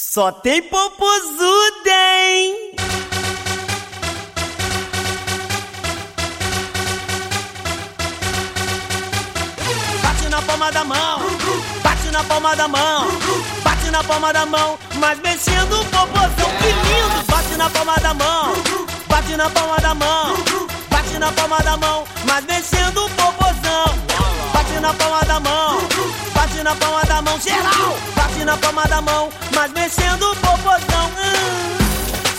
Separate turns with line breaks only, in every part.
Só tem popozuda, hein? Bate na palma da mão, bate na palma da mão, bate na palma da mão, mas mexendo o popozão, que lindo! Bate na palma da mão, bate na palma da mão, bate na palma da mão, mas mexendo o popozão, bate na palma da mão, bate na palma da mão, geral, bate na palma da mão, mas mexendo o popozão. Hum,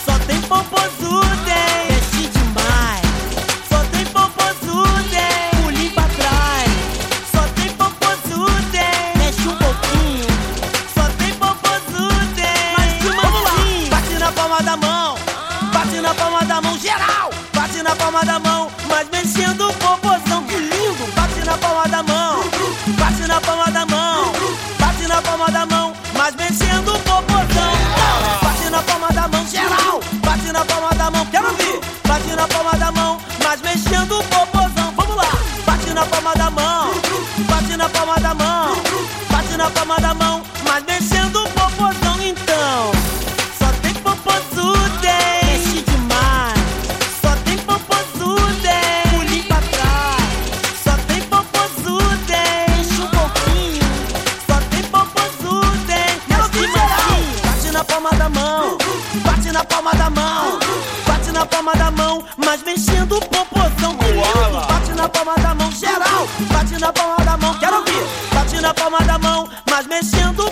só tem popozuda, hein? Mexe demais. Só tem popozuda, hein? Pulinho pra trás. Só tem popozuda, hein? Mexe um pouquinho. Só tem popozuda, hein? Mais uma lá. Bate na palma da mão. Bate na palma da mão, geral. Bate na palma da mão, mas mexendo o popozão. Que lindo. Bate na palma da mão. Bate na palma da mão. Bate na palma da mão, mão. Bate na palma da mão. Bate na palma da mão, mas mexendo o popozão. Então, só tem popozuda? Mexe demais. Só tem popozuda? Pulinho pra trás. Só tem popozuda? Mexe um pouquinho. Só tem popozuda? Mexe demais. Bate na palma da mão. Bate na palma da mão. Bate na palma da mão, mas mexendo o popozão. na palma da mão, quero ouvir. Bate na palma da mão, mas mexendo o